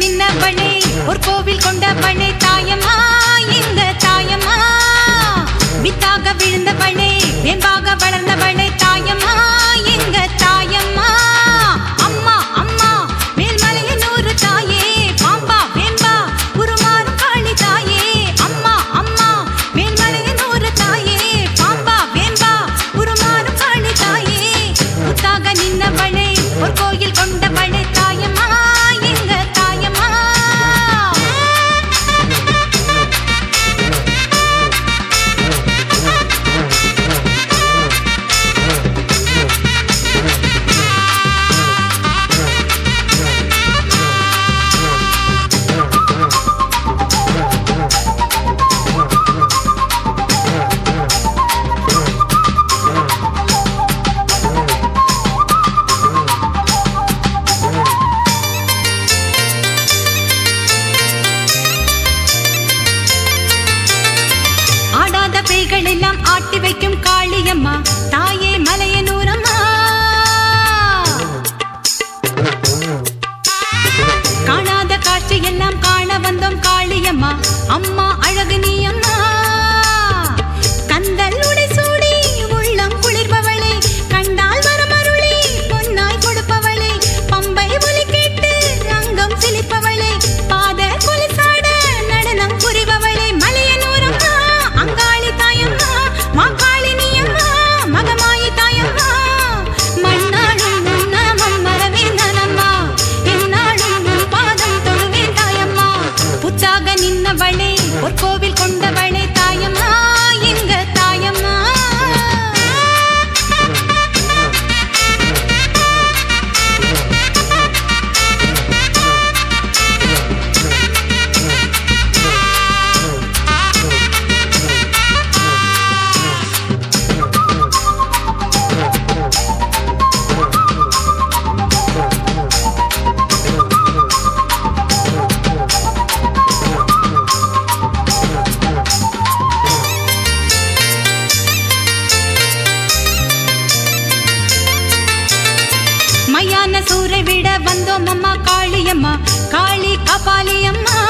நின்னவளே ஒரு கோவில் ஆட்டி வைக்கும் காளியம்மா தாயே மலையனூரம்மா. காணாத காட்சி எல்லாம் காண வந்தோம் காளியம்மா. சூரை விட வந்தோம் அம்மா காளியம்மா. காளி காபாலியம்மா.